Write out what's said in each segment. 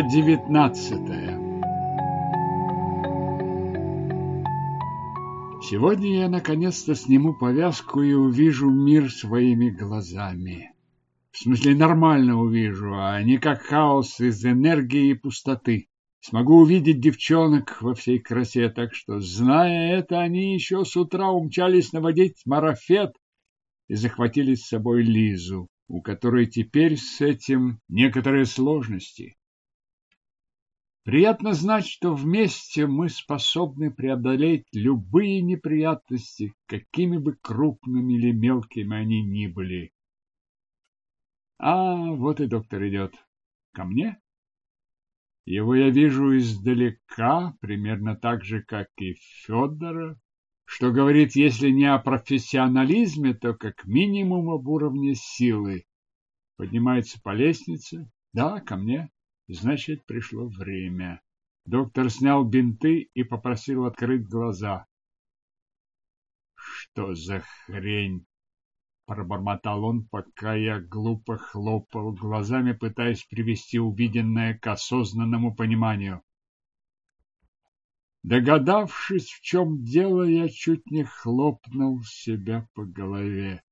Глава девятнадцатая Сегодня я наконец-то сниму повязку и увижу мир своими глазами. В смысле, нормально увижу, а не как хаос из энергии и пустоты. Смогу увидеть девчонок во всей красе, так что, зная это, они еще с утра умчались наводить марафет и захватили с собой Лизу, у которой теперь с этим некоторые сложности. Приятно знать, что вместе мы способны преодолеть любые неприятности, какими бы крупными или мелкими они ни были. А вот и доктор идет. Ко мне? Его я вижу издалека, примерно так же, как и Федора, что говорит, если не о профессионализме, то как минимум об уровне силы. Поднимается по лестнице. Да, ко мне. Значит, пришло время. Доктор снял бинты и попросил открыть глаза. Что за хрень? Пробормотал он, пока я глупо хлопал глазами, пытаясь привести увиденное к осознанному пониманию. Догадавшись, в чем дело, я чуть не хлопнул себя по голове.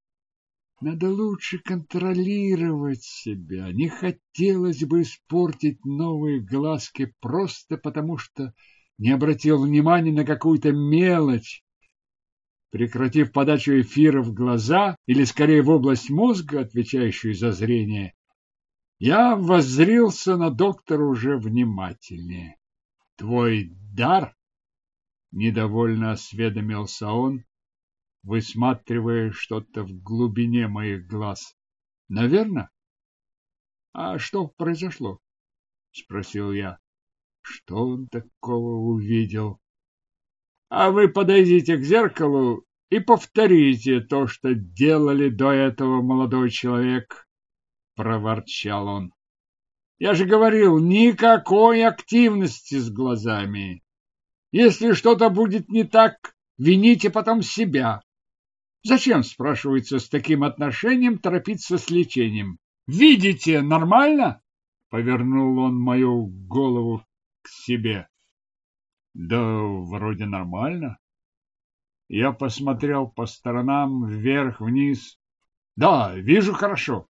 Надо лучше контролировать себя. Не хотелось бы испортить новые глазки просто потому, что не обратил внимания на какую-то мелочь. Прекратив подачу эфира в глаза, или скорее в область мозга, отвечающую за зрение, я воззрился на доктора уже внимательнее. Твой дар? Недовольно осведомился он, высматривая что-то в глубине моих глаз. Наверное? А что произошло? Спросил я. Что он такого увидел? А вы подойдите к зеркалу и повторите то, что делали до этого молодой человек, проворчал он. Я же говорил, никакой активности с глазами. Если что-то будет не так, вините потом себя. Зачем, спрашивается, с таким отношением торопиться с лечением? Видите, нормально? Повернул он мою голову к себе. Да, вроде нормально. Я посмотрел по сторонам, вверх, вниз. Да, вижу хорошо.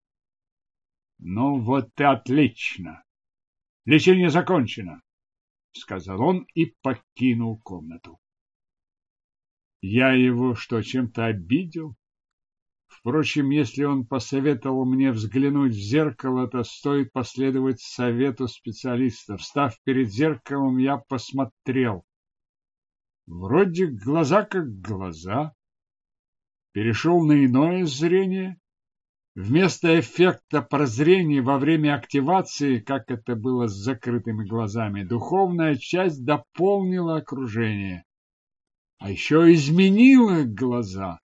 Ну вот и отлично. Лечение закончено, сказал он и покинул комнату. Я его что, чем-то обидел? Впрочем, если он посоветовал мне взглянуть в зеркало, то стоит последовать совету специалистов. Став перед зеркалом, я посмотрел. Вроде глаза как глаза. Перешел на иное зрение. Вместо эффекта прозрения во время активации, как это было с закрытыми глазами, духовная часть дополнила окружение а еще изменила глаза.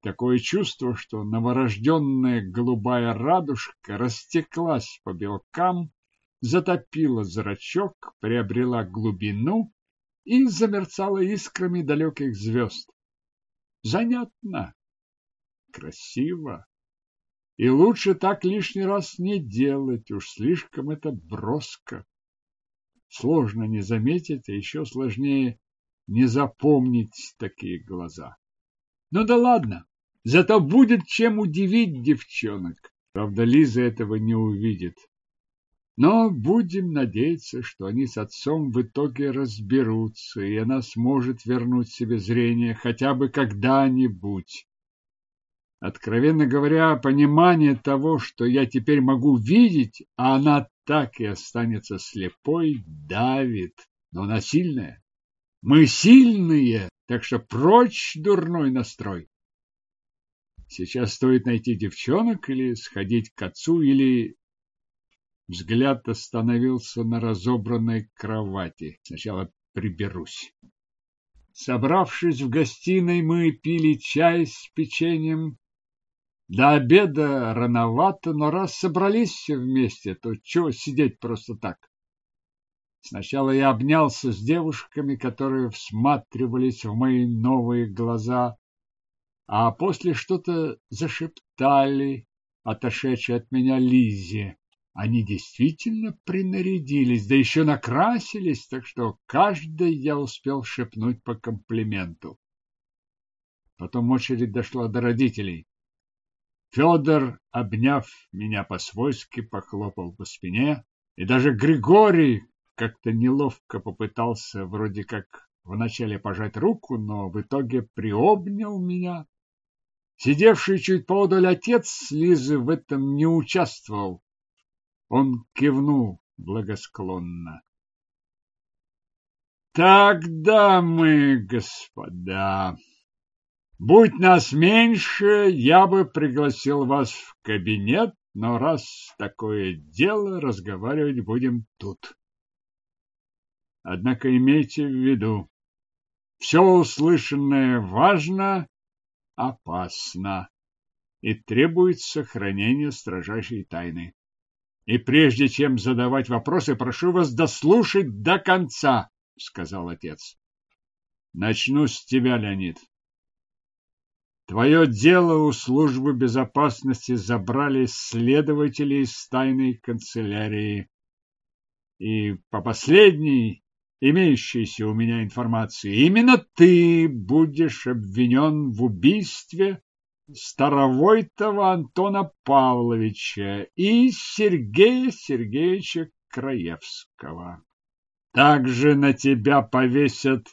Такое чувство, что новорожденная голубая радужка растеклась по белкам, затопила зрачок, приобрела глубину и замерцала искрами далеких звезд. Занятно, красиво. И лучше так лишний раз не делать, уж слишком это броско. Сложно не заметить, а еще сложнее не запомнить такие глаза. Ну да ладно, зато будет чем удивить девчонок. Правда, Лиза этого не увидит. Но будем надеяться, что они с отцом в итоге разберутся, и она сможет вернуть себе зрение хотя бы когда-нибудь. Откровенно говоря, понимание того, что я теперь могу видеть, а она так и останется слепой, давит, но насильное. Мы сильные, так что прочь дурной настрой. Сейчас стоит найти девчонок или сходить к отцу, или... Взгляд остановился на разобранной кровати. Сначала приберусь. Собравшись в гостиной, мы пили чай с печеньем. До обеда рановато, но раз собрались все вместе, то чего сидеть просто так? Сначала я обнялся с девушками, которые всматривались в мои новые глаза, а после что-то зашептали, отошедшие от меня Лизе. Они действительно принарядились, да еще накрасились, так что каждый я успел шепнуть по комплименту. Потом очередь дошла до родителей. Федор, обняв меня по-свойски, похлопал по спине, и даже Григорий как-то неловко попытался вроде как вначале пожать руку, но в итоге приобнял меня. Сидевший чуть поодаль отец Лизы в этом не участвовал. Он кивнул благосклонно. Тогда мы, господа, будь нас меньше, я бы пригласил вас в кабинет, но раз такое дело, разговаривать будем тут. Однако имейте в виду, все услышанное важно, опасно и требует сохранения строжайшей тайны. И прежде чем задавать вопросы, прошу вас дослушать до конца, сказал отец. Начну с тебя, Леонид. Твое дело у службы безопасности забрали следователи из тайной канцелярии. И по последней имеющейся у меня информации, именно ты будешь обвинен в убийстве Старовойтова Антона Павловича и Сергея Сергеевича Краевского. Также на тебя повесят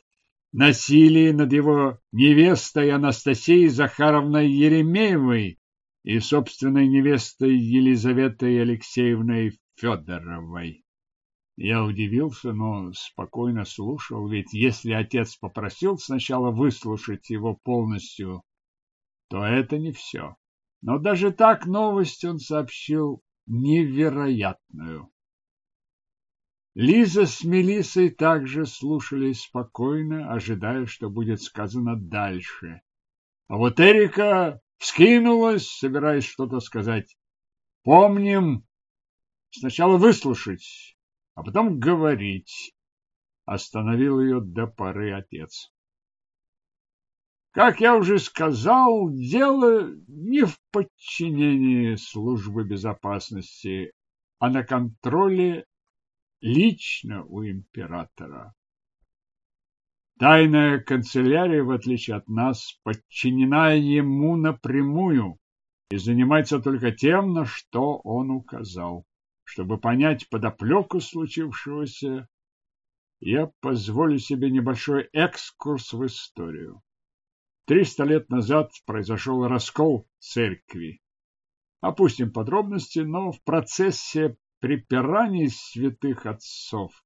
насилие над его невестой Анастасией Захаровной Еремеевой и собственной невестой Елизаветой Алексеевной Федоровой. Я удивился, но спокойно слушал, ведь если отец попросил сначала выслушать его полностью, то это не все. Но даже так новость он сообщил невероятную. Лиза с Мелиссой также слушали спокойно, ожидая, что будет сказано дальше. А вот Эрика вскинулась, собираясь что-то сказать. Помним, сначала выслушать, а потом говорить. Остановил ее до поры отец. Как я уже сказал, дело не в подчинении службы безопасности, а на контроле лично у императора. Тайная канцелярия, в отличие от нас, подчинена ему напрямую и занимается только тем, на что он указал. Чтобы понять подоплеку случившегося, я позволю себе небольшой экскурс в историю. Триста лет назад произошел раскол церкви. Опустим подробности, но в процессе припираний святых отцов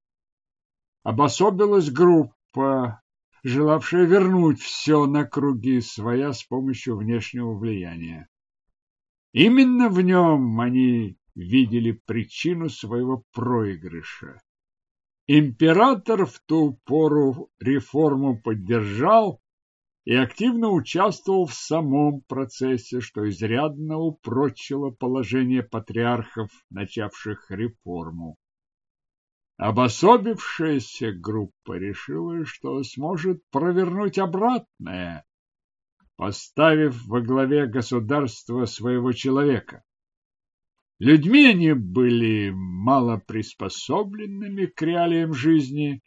обособилась группа, желавшая вернуть все на круги своя с помощью внешнего влияния. Именно в нем они видели причину своего проигрыша. Император в ту пору реформу поддержал и активно участвовал в самом процессе, что изрядно упрочило положение патриархов, начавших реформу. Обособившаяся группа решила, что сможет провернуть обратное, поставив во главе государства своего человека. Людьми они были мало приспособленными к реалиям жизни,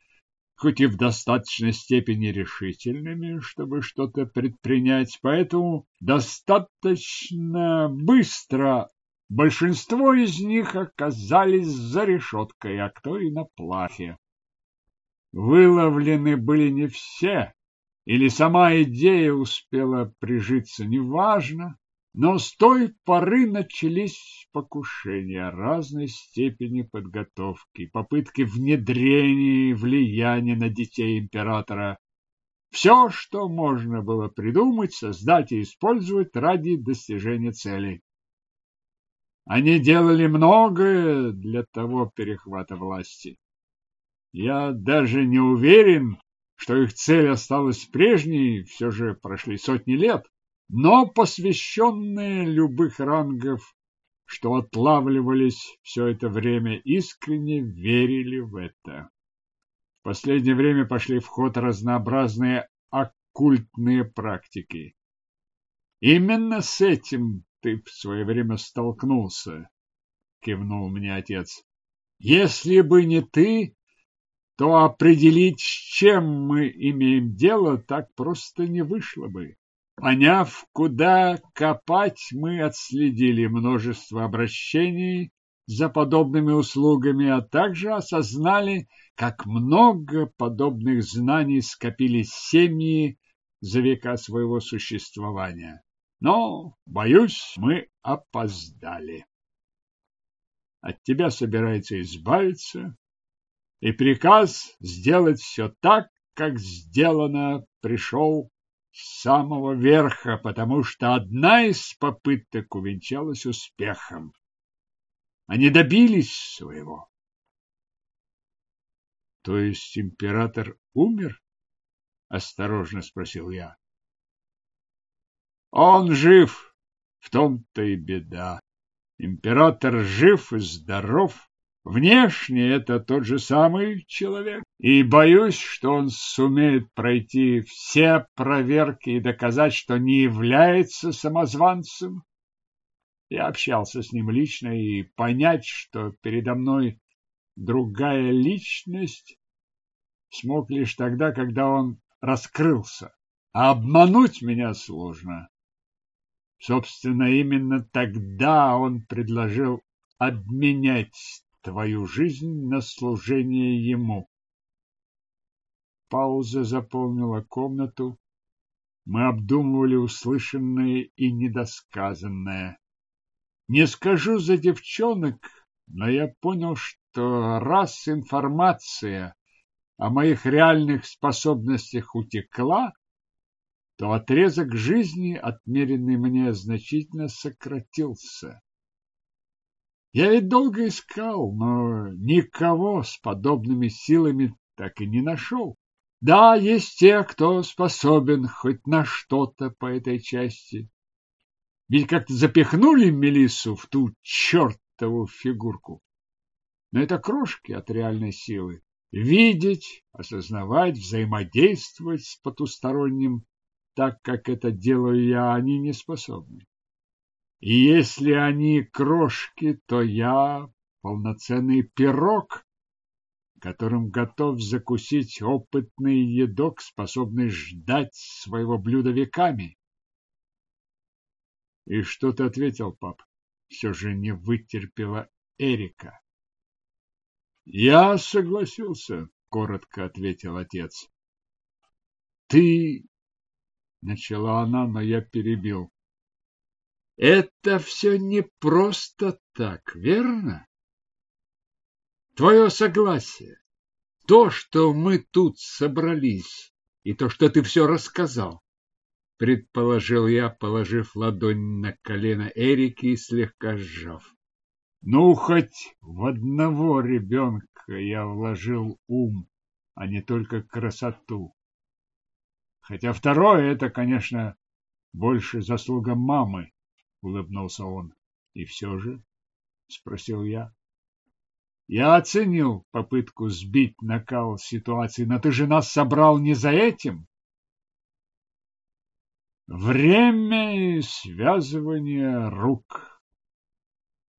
хоть и в достаточной степени решительными, чтобы что-то предпринять, поэтому достаточно быстро большинство из них оказались за решеткой, а кто и на плахе. Выловлены были не все, или сама идея успела прижиться, неважно. Но с той поры начались покушения разной степени подготовки, попытки внедрения и влияния на детей императора. Все, что можно было придумать, создать и использовать ради достижения цели. Они делали многое для того перехвата власти. Я даже не уверен, что их цель осталась прежней, все же прошли сотни лет но посвященные любых рангов, что отлавливались все это время, искренне верили в это. В последнее время пошли в ход разнообразные оккультные практики. Именно с этим ты в свое время столкнулся. кивнул мне отец. Если бы не ты, то определить, с чем мы имеем дело, так просто не вышло бы. Поняв, куда копать, мы отследили множество обращений за подобными услугами, а также осознали, как много подобных знаний скопили семьи за века своего существования. Но, боюсь, мы опоздали. От тебя собирается избавиться, и приказ сделать все так, как сделано, пришел с самого верха, потому что одна из попыток увенчалась успехом. Они добились своего. То есть император умер? Осторожно спросил я. Он жив, в том-то и беда. Император жив и здоров. Внешне это тот же самый человек, и боюсь, что он сумеет пройти все проверки и доказать, что не является самозванцем. Я общался с ним лично и понять, что передо мной другая личность, смог лишь тогда, когда он раскрылся. А обмануть меня сложно. Собственно, именно тогда он предложил обменять твою жизнь на служение ему. Пауза заполнила комнату. Мы обдумывали услышанное и недосказанное. Не скажу за девчонок, но я понял, что раз информация о моих реальных способностях утекла, то отрезок жизни, отмеренный мне, значительно сократился. Я ведь долго искал, но никого с подобными силами так и не нашел. Да, есть те, кто способен хоть на что-то по этой части, ведь как-то запихнули Мелиссу в ту чертову фигурку. Но это крошки от реальной силы. Видеть, осознавать, взаимодействовать с потусторонним, так как это делаю я, они не способны. И если они крошки, то я полноценный пирог, которым готов закусить опытный едок, способный ждать своего блюда веками. И что ты ответил, пап? Все же не вытерпела Эрика. Я согласился, коротко ответил отец. Ты начала она, но я перебил. Это все не просто так, верно? Твое согласие, то, что мы тут собрались, и то, что ты все рассказал предположил я, положив ладонь на колено Эрики и слегка сжав. Ну, хоть в одного ребенка я вложил ум, а не только красоту. Хотя второе — это, конечно, больше заслуга мамы, — улыбнулся он. — И все же? — спросил я. Я оценил попытку сбить накал ситуации, но ты же нас собрал не за этим. Время и связывание рук.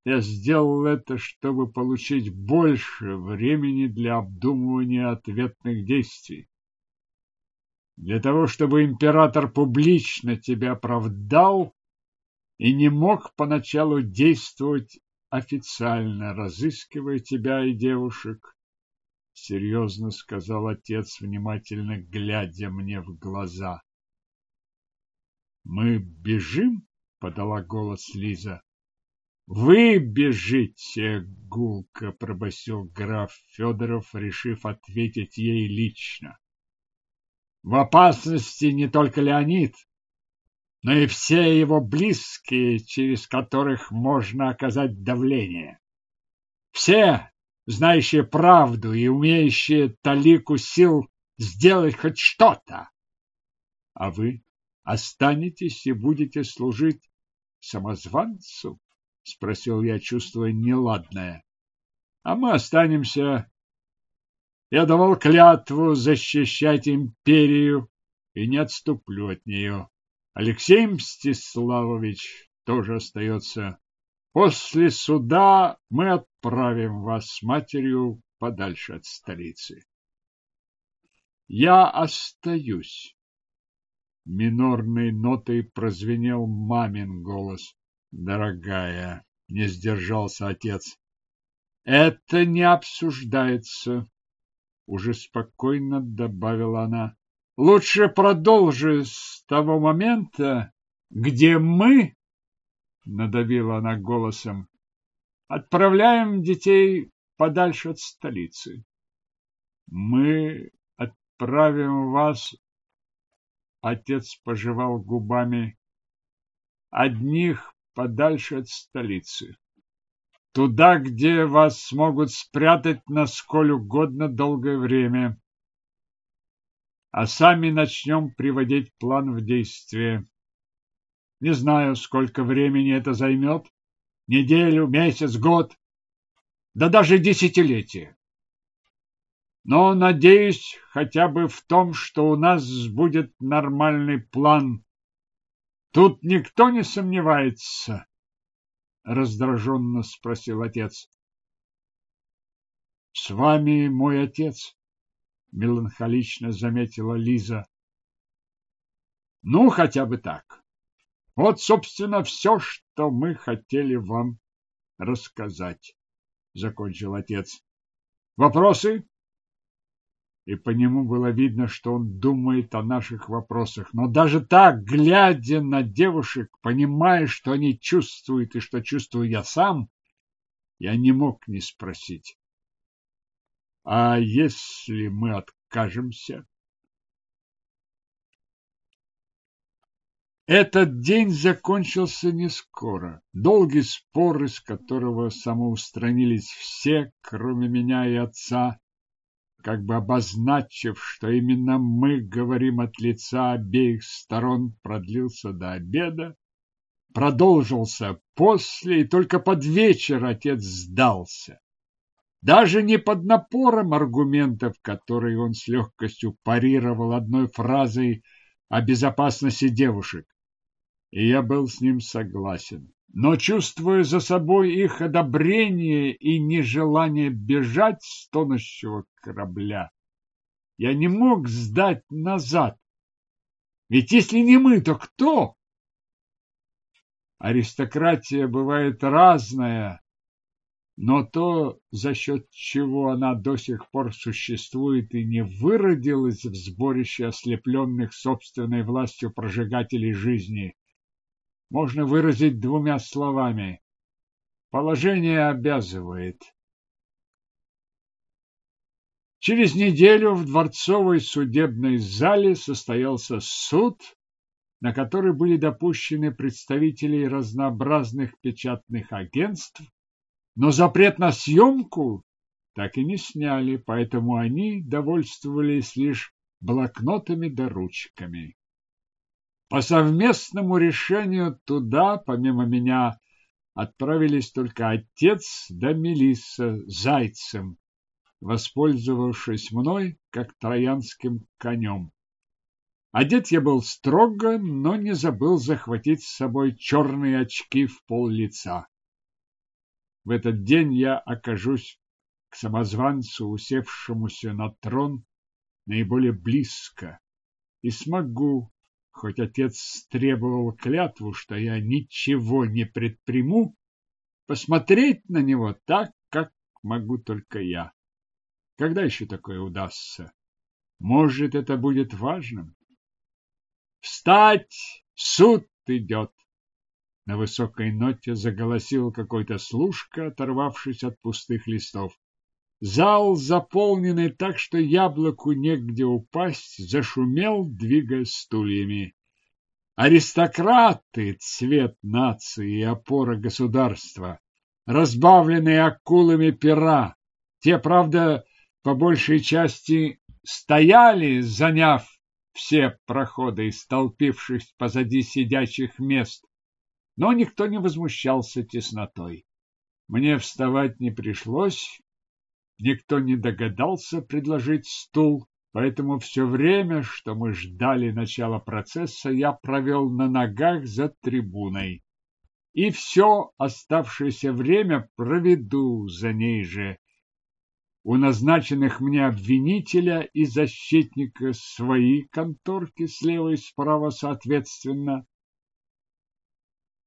Я сделал это, чтобы получить больше времени для обдумывания ответных действий. Для того, чтобы император публично тебя оправдал и не мог поначалу действовать официально, разыскивая тебя и девушек, — серьезно сказал отец, внимательно глядя мне в глаза. Мы бежим? подала голос Лиза. Вы бежите, гулко пробасил граф Федоров, решив ответить ей лично. В опасности не только Леонид, но и все его близкие, через которых можно оказать давление. Все, знающие правду и умеющие талику сил сделать хоть что-то. А вы? Останетесь и будете служить самозванцу? Спросил я, чувствуя неладное. А мы останемся. Я давал клятву защищать империю и не отступлю от нее. Алексей Мстиславович тоже остается. После суда мы отправим вас с матерью подальше от столицы. Я остаюсь. Минорной нотой прозвенел мамин голос. Дорогая, не сдержался отец. Это не обсуждается, уже спокойно добавила она. Лучше продолжи с того момента, где мы, надавила она голосом, отправляем детей подальше от столицы. Мы отправим вас, отец пожевал губами, одних подальше от столицы. Туда, где вас смогут спрятать на сколь угодно долгое время. А сами начнем приводить план в действие. Не знаю, сколько времени это займет. Неделю, месяц, год. Да даже десятилетие. Но надеюсь хотя бы в том, что у нас будет нормальный план. Тут никто не сомневается раздраженно спросил отец. С вами мой отец, меланхолично заметила Лиза. Ну, хотя бы так. Вот, собственно, все, что мы хотели вам рассказать, закончил отец. Вопросы? и по нему было видно, что он думает о наших вопросах. Но даже так, глядя на девушек, понимая, что они чувствуют и что чувствую я сам, я не мог не спросить. А если мы откажемся? Этот день закончился не скоро. Долгий спор, из которого самоустранились все, кроме меня и отца, как бы обозначив, что именно мы говорим от лица обеих сторон, продлился до обеда, продолжился после, и только под вечер отец сдался. Даже не под напором аргументов, которые он с легкостью парировал одной фразой о безопасности девушек. И я был с ним согласен но, чувствуя за собой их одобрение и нежелание бежать с тонущего корабля, я не мог сдать назад. Ведь если не мы, то кто? Аристократия бывает разная, но то, за счет чего она до сих пор существует и не выродилась в сборище ослепленных собственной властью прожигателей жизни, можно выразить двумя словами. Положение обязывает. Через неделю в дворцовой судебной зале состоялся суд, на который были допущены представители разнообразных печатных агентств, но запрет на съемку так и не сняли, поэтому они довольствовались лишь блокнотами да ручками. По совместному решению туда, помимо меня, отправились только отец да Мелисса зайцем, воспользовавшись мной как троянским конем. Одет я был строго, но не забыл захватить с собой черные очки в пол лица. В этот день я окажусь к самозванцу, усевшемуся на трон, наиболее близко, и смогу Хоть отец требовал клятву, что я ничего не предприму, посмотреть на него так, как могу только я. Когда еще такое удастся? Может, это будет важным? Встать! Суд идет! На высокой ноте заголосил какой-то служка, оторвавшись от пустых листов. Зал, заполненный так, что яблоку негде упасть, зашумел, двигая стульями. Аристократы, цвет нации и опора государства, разбавленные акулами пера, те, правда, по большей части стояли, заняв все проходы, столпившись позади сидячих мест, но никто не возмущался теснотой. Мне вставать не пришлось, Никто не догадался предложить стул, поэтому все время, что мы ждали начала процесса, я провел на ногах за трибуной. и все оставшееся время проведу за ней же. У назначенных мне обвинителя и защитника свои конторки слева и справа соответственно.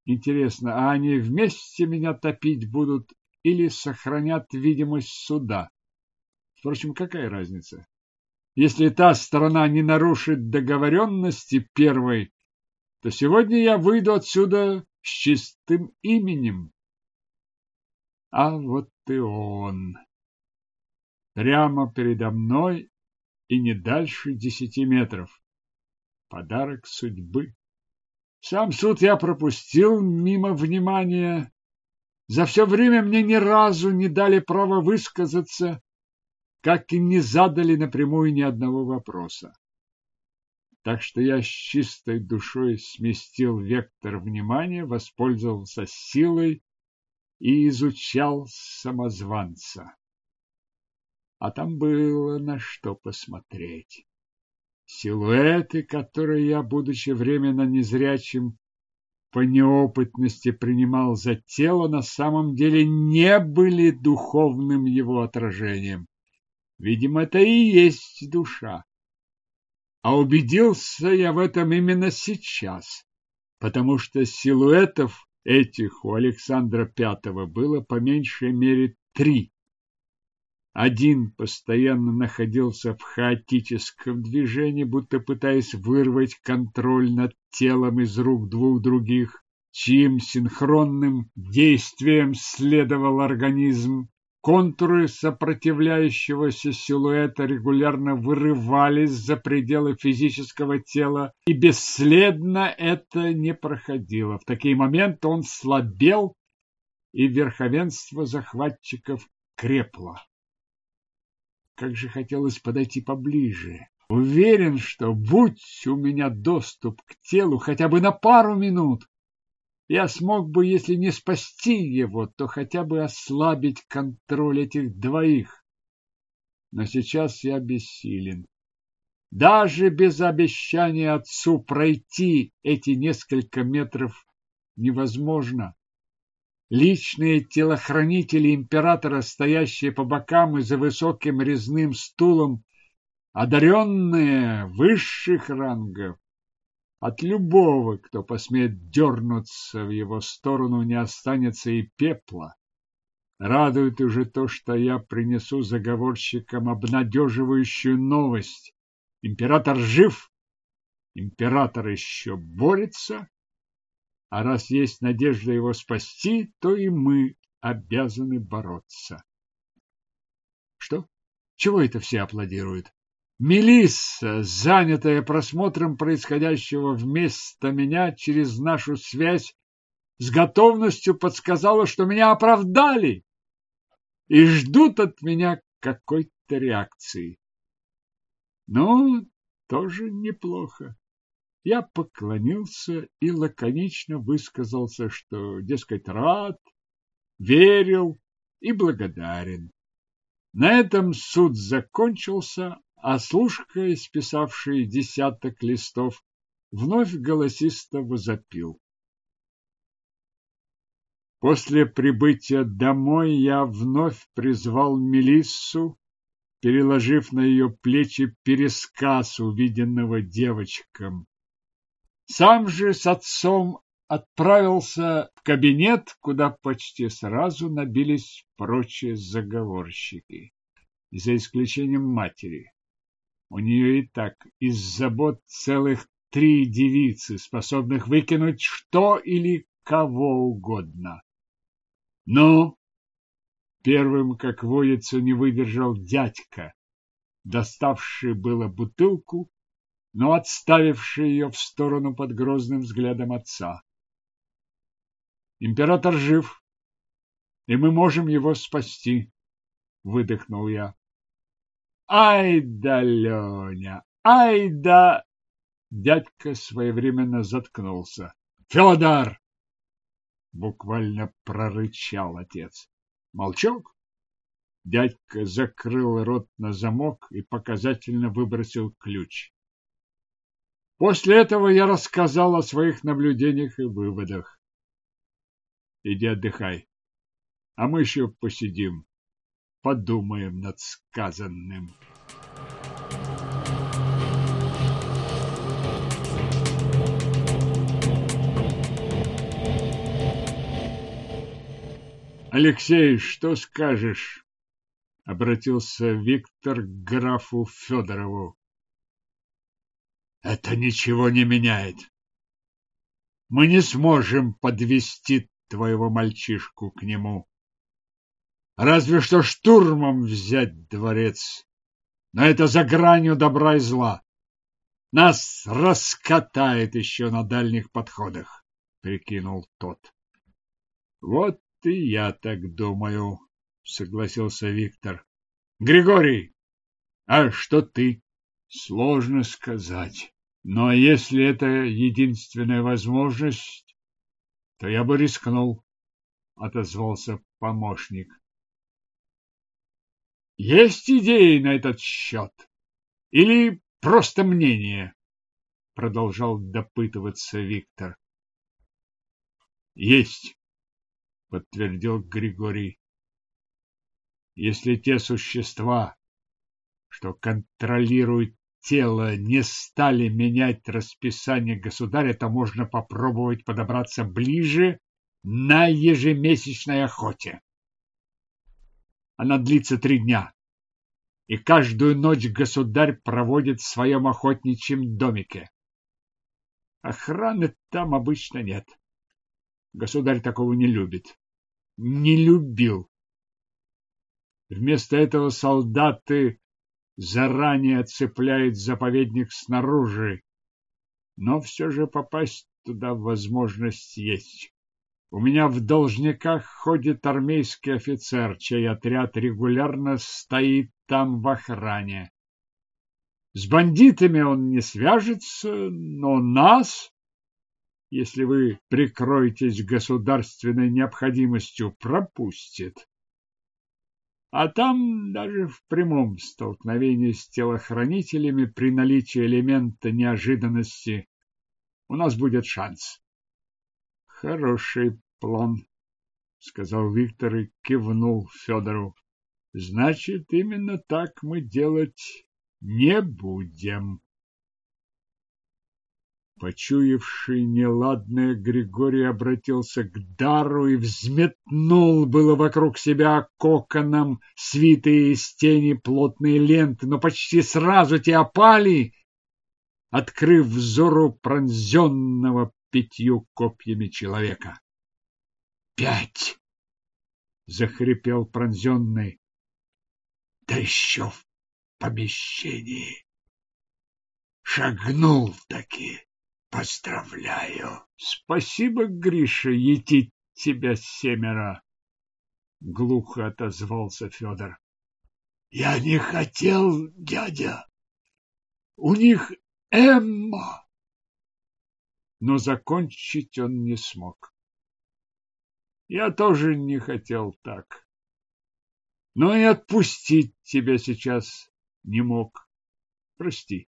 Интересно, а они вместе меня топить будут или сохранят видимость суда? Впрочем, какая разница? Если та сторона не нарушит договоренности первой, то сегодня я выйду отсюда с чистым именем. А вот и он. Прямо передо мной и не дальше десяти метров. Подарок судьбы. Сам суд я пропустил мимо внимания. За все время мне ни разу не дали права высказаться, как и не задали напрямую ни одного вопроса. Так что я с чистой душой сместил вектор внимания, воспользовался силой и изучал самозванца. А там было на что посмотреть. Силуэты, которые я, будучи временно незрячим, по неопытности принимал за тело, на самом деле не были духовным его отражением. Видимо, это и есть душа. А убедился я в этом именно сейчас, потому что силуэтов этих у Александра Пятого было по меньшей мере три. Один постоянно находился в хаотическом движении, будто пытаясь вырвать контроль над телом из рук двух других, чьим синхронным действием следовал организм. Контуры сопротивляющегося силуэта регулярно вырывались за пределы физического тела, и бесследно это не проходило. В такие моменты он слабел, и верховенство захватчиков крепло. Как же хотелось подойти поближе. Уверен, что будь у меня доступ к телу хотя бы на пару минут, я смог бы, если не спасти его, то хотя бы ослабить контроль этих двоих. Но сейчас я бессилен. Даже без обещания отцу пройти эти несколько метров невозможно. Личные телохранители императора, стоящие по бокам и за высоким резным стулом, одаренные высших рангов, от любого, кто посмеет дернуться в его сторону, не останется и пепла. Радует уже то, что я принесу заговорщикам обнадеживающую новость. Император жив, император еще борется, а раз есть надежда его спасти, то и мы обязаны бороться. Что? Чего это все аплодируют? Мелисса, занятая просмотром происходящего вместо меня через нашу связь, с готовностью подсказала, что меня оправдали и ждут от меня какой-то реакции. Ну, тоже неплохо. Я поклонился и лаконично высказался, что, дескать, рад, верил и благодарен. На этом суд закончился, а служка, исписавший десяток листов, вновь голосисто возопил. После прибытия домой я вновь призвал Мелиссу, переложив на ее плечи пересказ увиденного девочкам. Сам же с отцом отправился в кабинет, куда почти сразу набились прочие заговорщики, за исключением матери. У нее и так из забот целых три девицы, способных выкинуть что или кого угодно. Ну, первым, как водится, не выдержал дядька, доставший было бутылку, но отставивший ее в сторону под грозным взглядом отца. Император жив, и мы можем его спасти, выдохнул я. Ай да, Леня, ай да! Дядька своевременно заткнулся. Федор! Буквально прорычал отец. Молчок? Дядька закрыл рот на замок и показательно выбросил ключ. После этого я рассказал о своих наблюдениях и выводах. иди отдыхай. А мы еще посидим, подумаем над сказанным. Алексей, что скажешь? Обратился Виктор к графу Федорову. Это ничего не меняет. Мы не сможем подвести твоего мальчишку к нему. Разве что штурмом взять дворец. Но это за гранью добра и зла. Нас раскатает еще на дальних подходах, прикинул тот. Вот и я так думаю, согласился Виктор. Григорий, а что ты? Сложно сказать. Но если это единственная возможность, то я бы рискнул, отозвался помощник. Есть идеи на этот счет? Или просто мнение? Продолжал допытываться Виктор. Есть, подтвердил Григорий. Если те существа, что контролируют тело, не стали менять расписание государя, то можно попробовать подобраться ближе на ежемесячной охоте. Она длится три дня, и каждую ночь государь проводит в своем охотничьем домике. Охраны там обычно нет. Государь такого не любит. Не любил. Вместо этого солдаты заранее оцепляют заповедник снаружи, но все же попасть туда возможность есть. У меня в должниках ходит армейский офицер, чей отряд регулярно стоит там в охране. С бандитами он не свяжется, но нас, если вы прикроетесь государственной необходимостью, пропустит. А там даже в прямом столкновении с телохранителями при наличии элемента неожиданности у нас будет шанс. Хороший план, сказал Виктор и кивнул Федору. Значит, именно так мы делать не будем. Почуявший неладное, Григорий обратился к дару и взметнул было вокруг себя коконом свитые из тени плотные ленты, но почти сразу те опали, открыв взору пронзенного пятью копьями человека. «Пять!» — захрипел пронзенный. «Да еще в помещении!» Шагнул таки. Поздравляю. Спасибо, Гриша, етить тебя семеро. Глухо отозвался Федор. Я не хотел, дядя. У них Эмма но закончить он не смог. Я тоже не хотел так. Но и отпустить тебя сейчас не мог. Прости.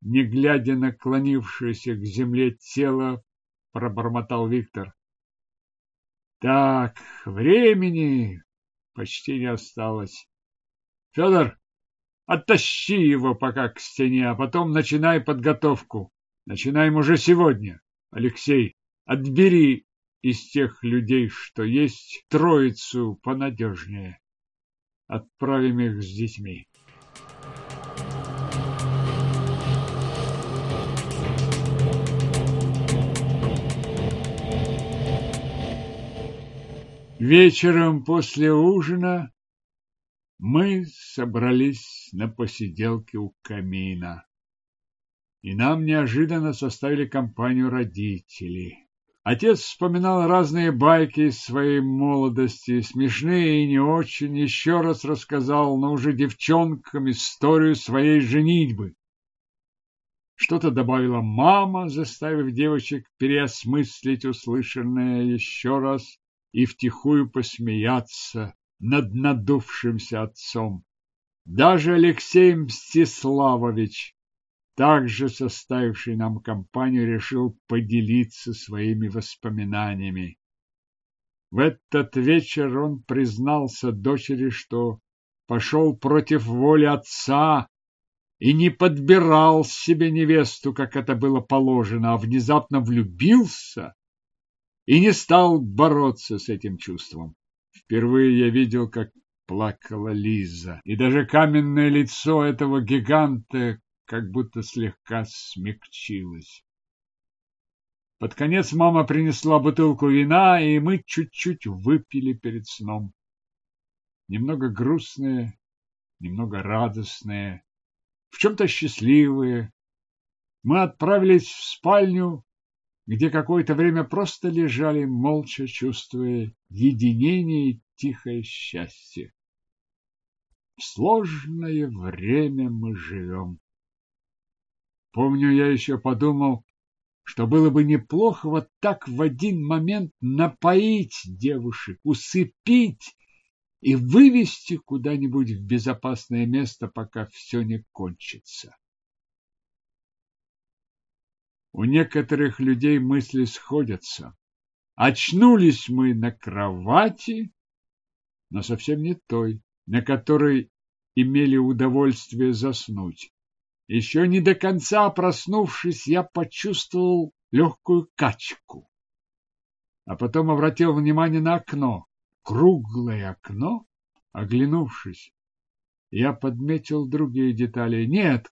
Не глядя на клонившееся к земле тело, пробормотал Виктор. Так, времени почти не осталось. Федор, оттащи его пока к стене, а потом начинай подготовку. Начинаем уже сегодня. Алексей, отбери из тех людей, что есть, троицу понадежнее. Отправим их с детьми. Вечером после ужина мы собрались на посиделке у камина и нам неожиданно составили компанию родители. Отец вспоминал разные байки из своей молодости, смешные и не очень, еще раз рассказал, но уже девчонкам, историю своей женитьбы. Что-то добавила мама, заставив девочек переосмыслить услышанное еще раз и втихую посмеяться над надувшимся отцом. Даже Алексей Мстиславович также составивший нам компанию, решил поделиться своими воспоминаниями. В этот вечер он признался дочери, что пошел против воли отца и не подбирал себе невесту, как это было положено, а внезапно влюбился и не стал бороться с этим чувством. Впервые я видел, как плакала Лиза, и даже каменное лицо этого гиганта как будто слегка смягчилось. Под конец мама принесла бутылку вина, и мы чуть-чуть выпили перед сном. Немного грустные, немного радостные, в чем-то счастливые. Мы отправились в спальню, где какое-то время просто лежали, молча чувствуя единение и тихое счастье. В сложное время мы живем. Помню, я еще подумал, что было бы неплохо вот так в один момент напоить девушек, усыпить и вывести куда-нибудь в безопасное место, пока все не кончится. У некоторых людей мысли сходятся. Очнулись мы на кровати, но совсем не той, на которой имели удовольствие заснуть. Еще не до конца проснувшись, я почувствовал легкую качку. А потом обратил внимание на окно. Круглое окно. Оглянувшись, я подметил другие детали. Нет,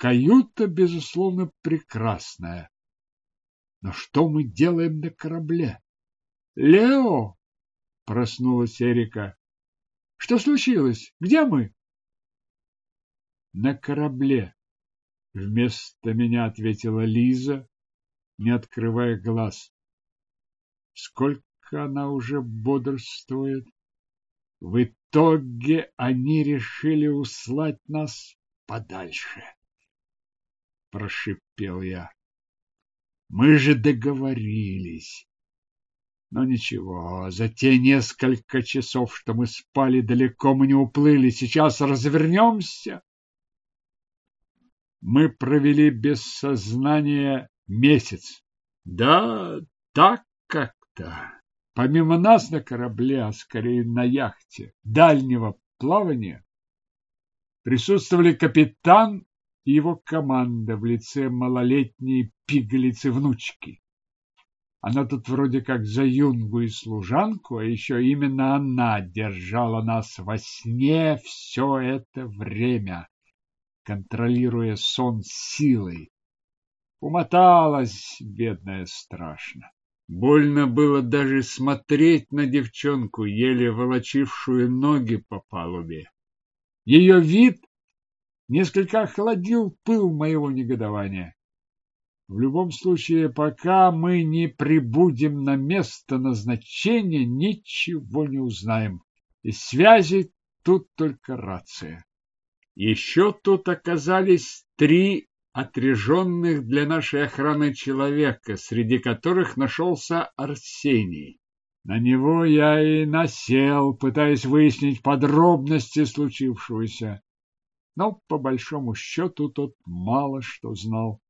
каюта, безусловно, прекрасная. Но что мы делаем на корабле? Лео! Проснулась Эрика. Что случилось? Где мы? На корабле. Вместо меня ответила Лиза, не открывая глаз. Сколько она уже бодрствует. В итоге они решили услать нас подальше. Прошипел я. Мы же договорились. Но ничего, за те несколько часов, что мы спали, далеко мы не уплыли. Сейчас развернемся мы провели без сознания месяц. Да, так как-то. Помимо нас на корабле, а скорее на яхте дальнего плавания, присутствовали капитан и его команда в лице малолетней пигалицы-внучки. Она тут вроде как за юнгу и служанку, а еще именно она держала нас во сне все это время контролируя сон силой. Умоталась, бедная, страшно. Больно было даже смотреть на девчонку, еле волочившую ноги по палубе. Ее вид несколько охладил пыл моего негодования. В любом случае, пока мы не прибудем на место назначения, ничего не узнаем. Из связи тут только рация. Еще тут оказались три отряженных для нашей охраны человека, среди которых нашелся Арсений. На него я и насел, пытаясь выяснить подробности случившегося. Но, по большому счету, тот мало что знал.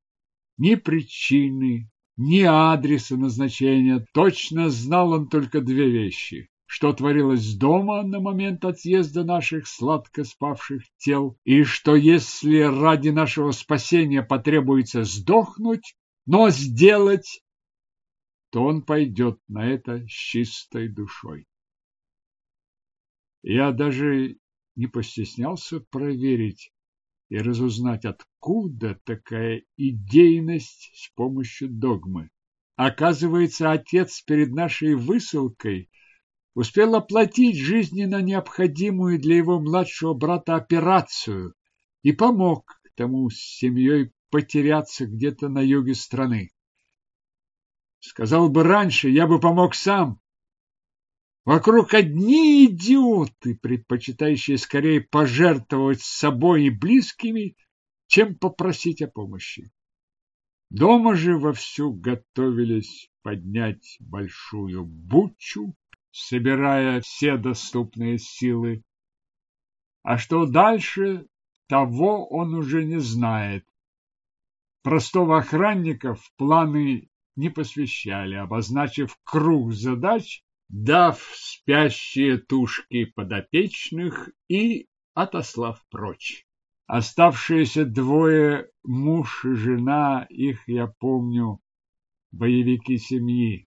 Ни причины, ни адреса назначения. Точно знал он только две вещи что творилось дома на момент отъезда наших сладко спавших тел, и что если ради нашего спасения потребуется сдохнуть, но сделать, то он пойдет на это с чистой душой. Я даже не постеснялся проверить и разузнать, откуда такая идейность с помощью догмы. Оказывается, отец перед нашей высылкой успел оплатить жизненно необходимую для его младшего брата операцию и помог тому с семьей потеряться где-то на юге страны. Сказал бы раньше, я бы помог сам. Вокруг одни идиоты, предпочитающие скорее пожертвовать собой и близкими, чем попросить о помощи. Дома же вовсю готовились поднять большую бучу, собирая все доступные силы. А что дальше, того он уже не знает. Простого охранника в планы не посвящали, обозначив круг задач дав спящие тушки подопечных и отослав прочь. Оставшиеся двое, муж и жена, их я помню, боевики семьи.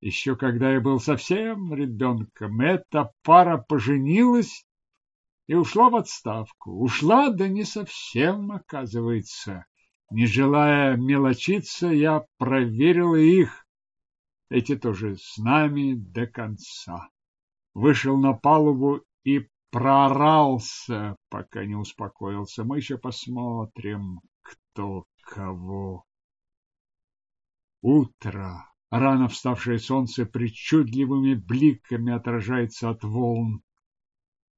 Еще когда я был совсем ребенком, эта пара поженилась и ушла в отставку. Ушла, да не совсем, оказывается. Не желая мелочиться, я проверил их. Эти тоже с нами до конца. Вышел на палубу и проорался, пока не успокоился. Мы еще посмотрим, кто кого. Утро. Рано вставшее солнце причудливыми бликами отражается от волн.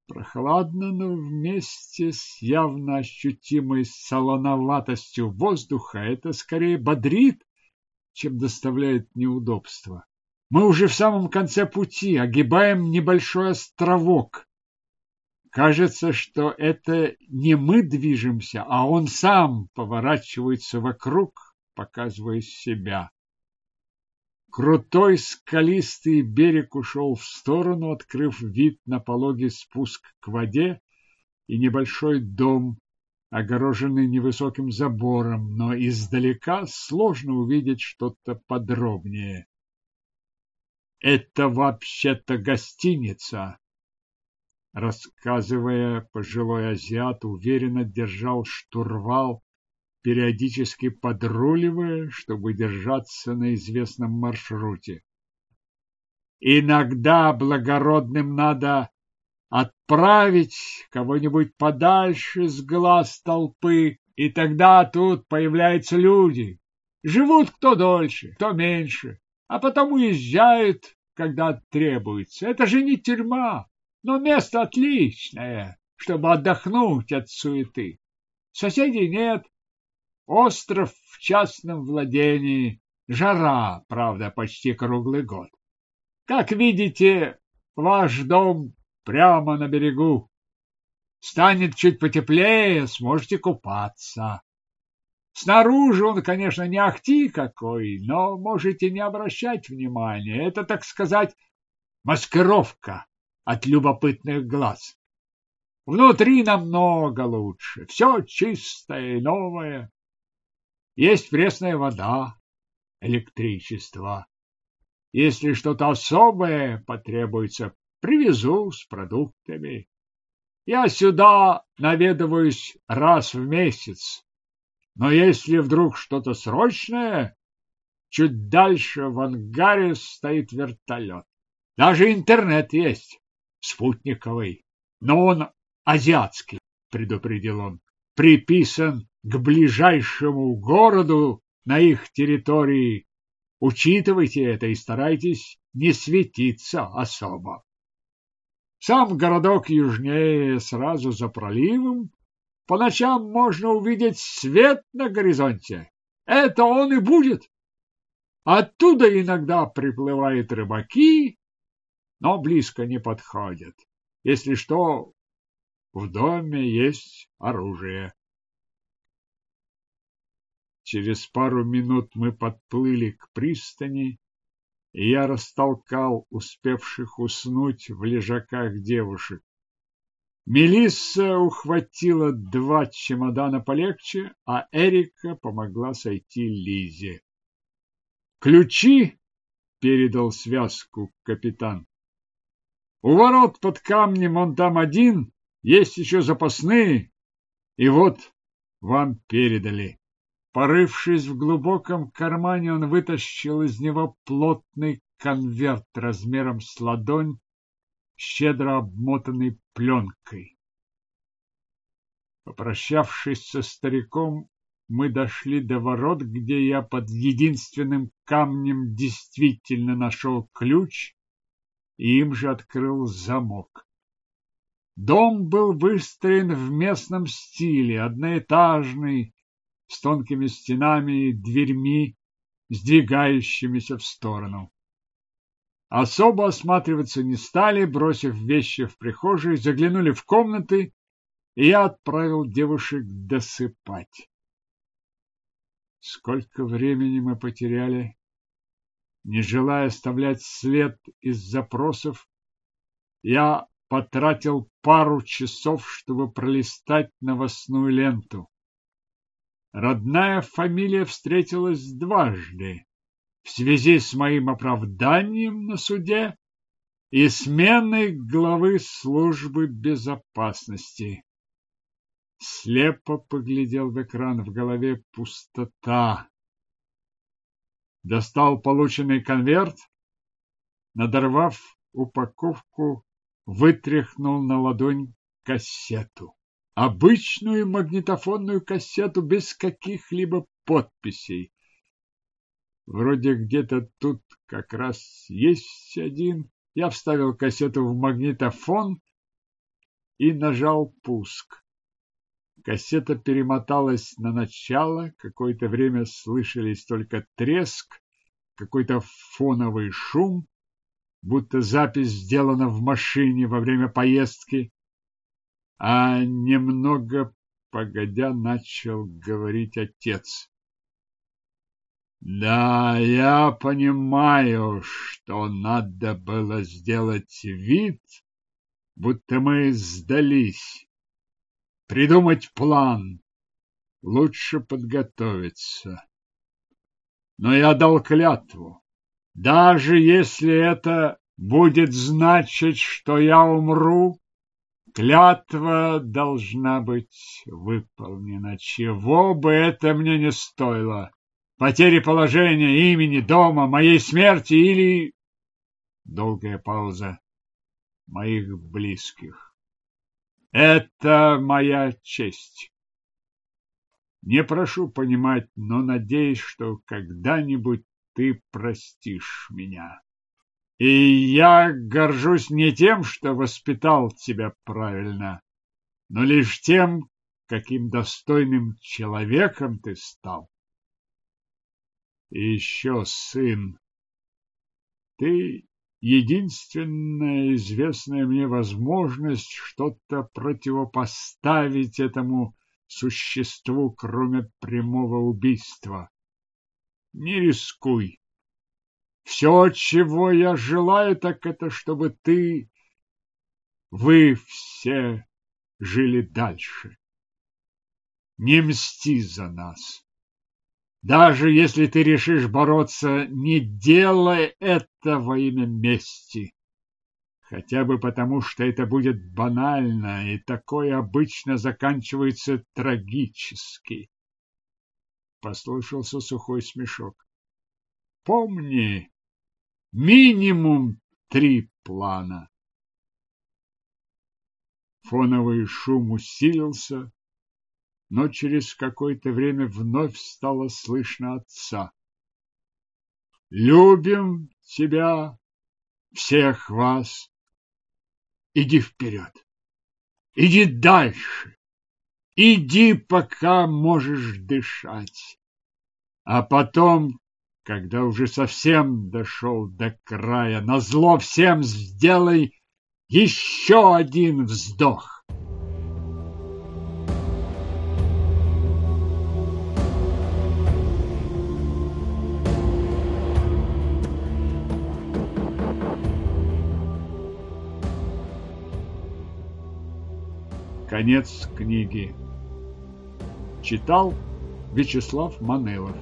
Прохладно, но вместе с явно ощутимой солоноватостью воздуха это скорее бодрит, чем доставляет неудобства. Мы уже в самом конце пути, огибаем небольшой островок. Кажется, что это не мы движемся, а он сам поворачивается вокруг, показывая себя. Крутой скалистый берег ушел в сторону, открыв вид на пологий спуск к воде и небольшой дом, огороженный невысоким забором, но издалека сложно увидеть что-то подробнее. Это вообще-то гостиница. Рассказывая, пожилой азиат уверенно держал штурвал периодически подруливая, чтобы держаться на известном маршруте. Иногда благородным надо отправить кого-нибудь подальше с глаз толпы, и тогда тут появляются люди. Живут кто дольше, кто меньше, а потом уезжают, когда требуется. Это же не тюрьма, но место отличное, чтобы отдохнуть от суеты. Соседей нет, Остров в частном владении. Жара, правда, почти круглый год. Как видите, ваш дом прямо на берегу. Станет чуть потеплее, сможете купаться. Снаружи он, конечно, не ахти какой, но можете не обращать внимания. Это, так сказать, маскировка от любопытных глаз. Внутри намного лучше, все чистое и новое. Есть пресная вода, электричество. Если что-то особое потребуется, привезу с продуктами. Я сюда наведываюсь раз в месяц. Но если вдруг что-то срочное, чуть дальше в ангаре стоит вертолет. Даже интернет есть, спутниковый, но он азиатский, предупредил он, приписан к ближайшему городу на их территории. Учитывайте это и старайтесь не светиться особо. Сам городок южнее, сразу за проливом. По ночам можно увидеть свет на горизонте. Это он и будет. Оттуда иногда приплывают рыбаки, но близко не подходят. Если что, в доме есть оружие. Через пару минут мы подплыли к пристани, я растолкал успевших уснуть в лежаках девушек. Мелисса ухватила два чемодана полегче, а Эрика помогла сойти Лизе. «Ключи!» — передал связку капитан. «У ворот под камнем он там один, есть еще запасные, и вот вам передали». Порывшись в глубоком кармане, он вытащил из него плотный конверт размером с ладонь, щедро обмотанный пленкой. Попрощавшись со стариком, мы дошли до ворот, где я под единственным камнем действительно нашел ключ и им же открыл замок. Дом был выстроен в местном стиле, одноэтажный, с тонкими стенами и дверьми, сдвигающимися в сторону. Особо осматриваться не стали, бросив вещи в прихожей, заглянули в комнаты, и я отправил девушек досыпать. Сколько времени мы потеряли? Не желая оставлять след из запросов, я потратил пару часов, чтобы пролистать новостную ленту. Родная фамилия встретилась дважды в связи с моим оправданием на суде и сменой главы службы безопасности. Слепо поглядел в экран, в голове пустота. Достал полученный конверт, надорвав упаковку, вытряхнул на ладонь кассету. Обычную магнитофонную кассету без каких-либо подписей. Вроде где-то тут как раз есть один. Я вставил кассету в магнитофон и нажал пуск. Кассета перемоталась на начало, какое-то время слышались только треск, какой-то фоновый шум, будто запись сделана в машине во время поездки. А немного погодя начал говорить отец. Да, я понимаю, что надо было сделать вид, будто мы сдались. Придумать план. Лучше подготовиться. Но я дал клятву. Даже если это будет значить, что я умру, клятва должна быть выполнена, чего бы это мне не стоило потери положения, имени, дома, моей смерти или... Долгая пауза. Моих близких. Это моя честь. Не прошу понимать, но надеюсь, что когда-нибудь ты простишь меня. И я горжусь не тем, что воспитал тебя правильно, но лишь тем, каким достойным человеком ты стал. И еще сын. Ты единственная известная мне возможность что-то противопоставить этому существу, кроме прямого убийства. Не рискуй. Все, чего я желаю, так это чтобы ты, вы все жили дальше. Не мсти за нас. Даже если ты решишь бороться, не делай это во имя мести. Хотя бы потому, что это будет банально, и такое обычно заканчивается трагически. Послышался сухой смешок. Помни, минимум три плана. Фоновый шум усилился, но через какое-то время вновь стало слышно отца. Любим тебя, всех вас. Иди вперед. Иди дальше. Иди, пока можешь дышать. А потом, когда уже совсем дошел до края, назло всем сделай еще один вздох. Конец книги. Читал Вячеслав Манелов.